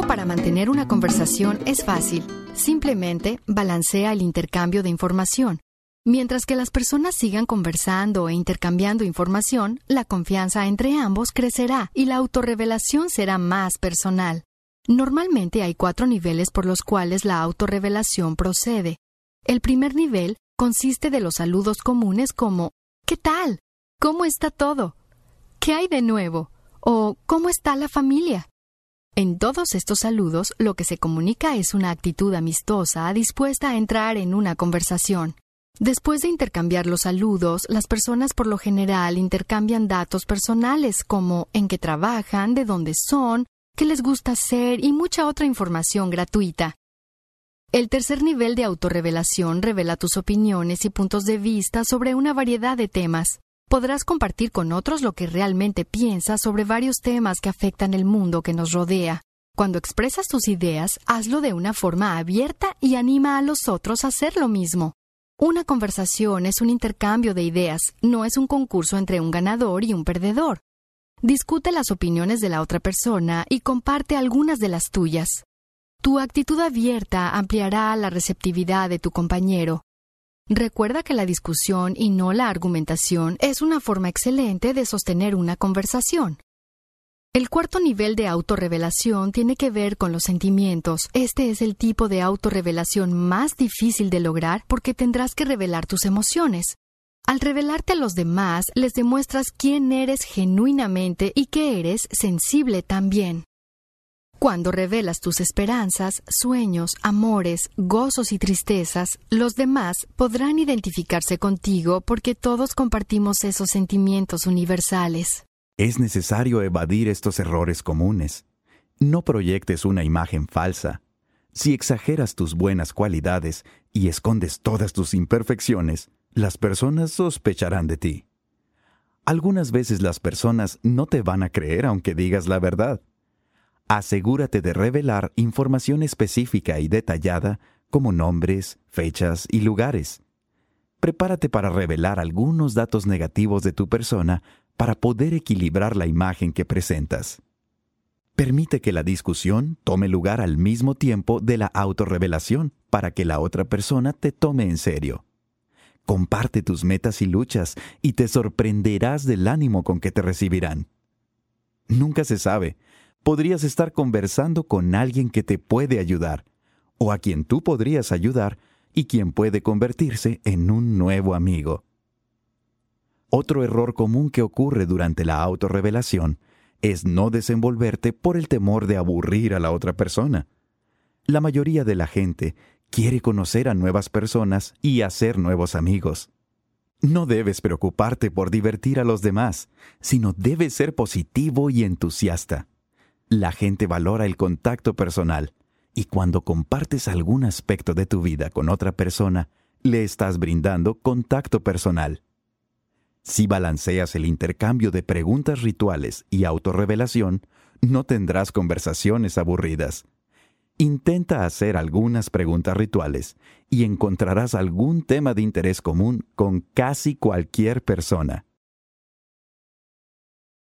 para mantener una conversación es fácil. Simplemente balancea el intercambio de información. Mientras que las personas sigan conversando e intercambiando información, la confianza entre ambos crecerá y la autorrevelación será más personal. Normalmente hay cuatro niveles por los cuales la autorrevelación procede. El primer nivel consiste de los saludos comunes como ¿Qué tal? ¿Cómo está todo? ¿Qué hay de nuevo? o ¿Cómo está la familia? En todos estos saludos lo que se comunica es una actitud amistosa dispuesta a entrar en una conversación. Después de intercambiar los saludos, las personas por lo general intercambian datos personales como en qué trabajan, de dónde son, qué les gusta hacer y mucha otra información gratuita. El tercer nivel de autorrevelación revela tus opiniones y puntos de vista sobre una variedad de temas. Podrás compartir con otros lo que realmente piensas sobre varios temas que afectan el mundo que nos rodea. Cuando expresas tus ideas, hazlo de una forma abierta y anima a los otros a hacer lo mismo. Una conversación es un intercambio de ideas, no es un concurso entre un ganador y un perdedor. Discute las opiniones de la otra persona y comparte algunas de las tuyas. Tu actitud abierta ampliará la receptividad de tu compañero. Recuerda que la discusión y no la argumentación es una forma excelente de sostener una conversación. El cuarto nivel de autorrevelación tiene que ver con los sentimientos. Este es el tipo de autorrevelación más difícil de lograr porque tendrás que revelar tus emociones. Al revelarte a los demás, les demuestras quién eres genuinamente y que eres sensible también. Cuando revelas tus esperanzas, sueños, amores, gozos y tristezas, los demás podrán identificarse contigo porque todos compartimos esos sentimientos universales. Es necesario evadir estos errores comunes. No proyectes una imagen falsa. Si exageras tus buenas cualidades y escondes todas tus imperfecciones, las personas sospecharán de ti. Algunas veces las personas no te van a creer aunque digas la verdad asegúrate de revelar información específica y detallada como nombres, fechas y lugares. Prepárate para revelar algunos datos negativos de tu persona para poder equilibrar la imagen que presentas. Permite que la discusión tome lugar al mismo tiempo de la autorrevelación para que la otra persona te tome en serio. Comparte tus metas y luchas y te sorprenderás del ánimo con que te recibirán. Nunca se sabe, podrías estar conversando con alguien que te puede ayudar, o a quien tú podrías ayudar y quien puede convertirse en un nuevo amigo. Otro error común que ocurre durante la autorrevelación es no desenvolverte por el temor de aburrir a la otra persona. La mayoría de la gente quiere conocer a nuevas personas y hacer nuevos amigos. No debes preocuparte por divertir a los demás, sino debes ser positivo y entusiasta. La gente valora el contacto personal y cuando compartes algún aspecto de tu vida con otra persona, le estás brindando contacto personal. Si balanceas el intercambio de preguntas rituales y autorrevelación, no tendrás conversaciones aburridas. Intenta hacer algunas preguntas rituales y encontrarás algún tema de interés común con casi cualquier persona.